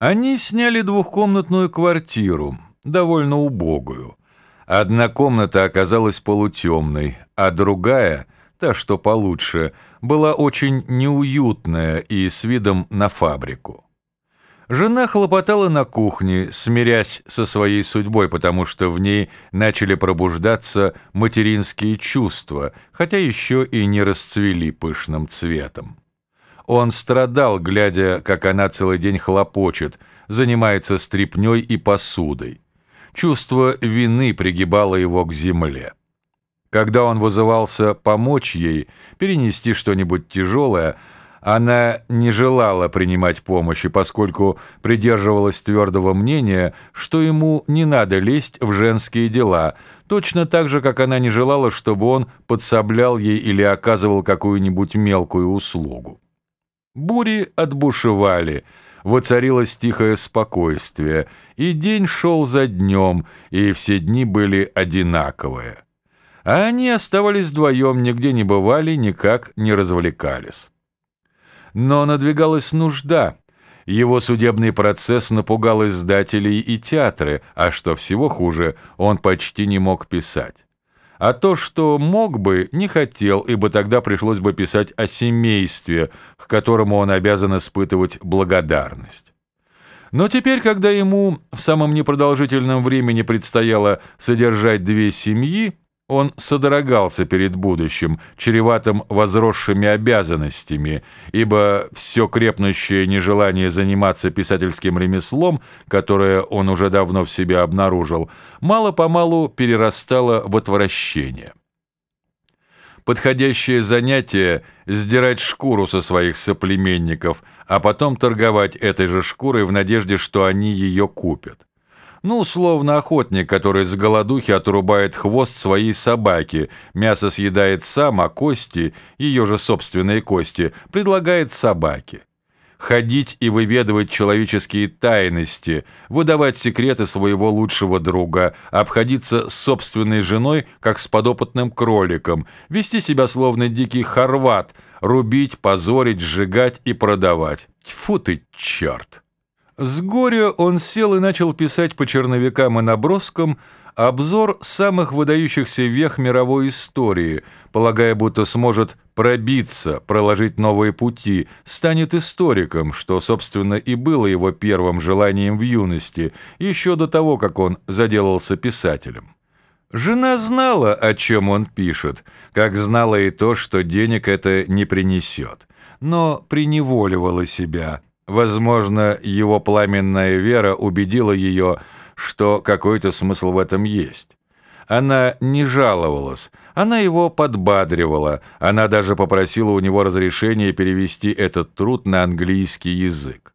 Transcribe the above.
Они сняли двухкомнатную квартиру, довольно убогую. Одна комната оказалась полутемной, а другая, та, что получше, была очень неуютная и с видом на фабрику. Жена хлопотала на кухне, смирясь со своей судьбой, потому что в ней начали пробуждаться материнские чувства, хотя еще и не расцвели пышным цветом. Он страдал, глядя, как она целый день хлопочет, занимается стряпнёй и посудой. Чувство вины пригибало его к земле. Когда он вызывался помочь ей, перенести что-нибудь тяжелое, она не желала принимать помощи, поскольку придерживалась твердого мнения, что ему не надо лезть в женские дела, точно так же, как она не желала, чтобы он подсоблял ей или оказывал какую-нибудь мелкую услугу. Бури отбушевали, воцарилось тихое спокойствие, и день шел за днем, и все дни были одинаковые. А они оставались вдвоем, нигде не бывали, никак не развлекались. Но надвигалась нужда. Его судебный процесс напугал издателей и театры, а что всего хуже, он почти не мог писать. А то, что мог бы, не хотел, ибо тогда пришлось бы писать о семействе, к которому он обязан испытывать благодарность. Но теперь, когда ему в самом непродолжительном времени предстояло содержать две семьи, он содрогался перед будущим, чреватым возросшими обязанностями, ибо все крепнущее нежелание заниматься писательским ремеслом, которое он уже давно в себе обнаружил, мало-помалу перерастало в отвращение. Подходящее занятие – сдирать шкуру со своих соплеменников, а потом торговать этой же шкурой в надежде, что они ее купят. Ну, словно охотник, который с голодухи отрубает хвост своей собаки, мясо съедает сам, а кости, ее же собственные кости, предлагает собаке. Ходить и выведывать человеческие тайности, выдавать секреты своего лучшего друга, обходиться с собственной женой, как с подопытным кроликом, вести себя словно дикий хорват, рубить, позорить, сжигать и продавать. Тьфу ты, черт! С горя он сел и начал писать по черновикам и наброскам обзор самых выдающихся вех мировой истории, полагая, будто сможет пробиться, проложить новые пути, станет историком, что, собственно, и было его первым желанием в юности, еще до того, как он заделался писателем. Жена знала, о чем он пишет, как знала и то, что денег это не принесет, но приневоливала себя – Возможно, его пламенная вера убедила ее, что какой-то смысл в этом есть. Она не жаловалась, она его подбадривала, она даже попросила у него разрешения перевести этот труд на английский язык.